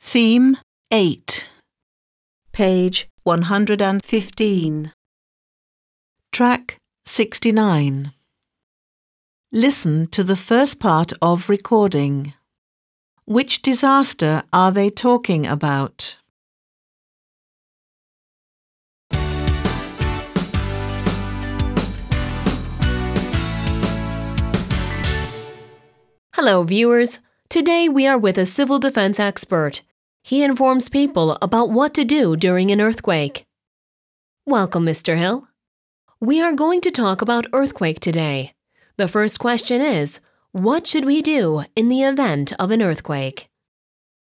Theme 8, page 115. Track 69. Listen to the first part of recording. Which disaster are they talking about? Hello, viewers. Today we are with a civil defense expert. He informs people about what to do during an earthquake. Welcome, Mr. Hill. We are going to talk about earthquake today. The first question is What should we do in the event of an earthquake?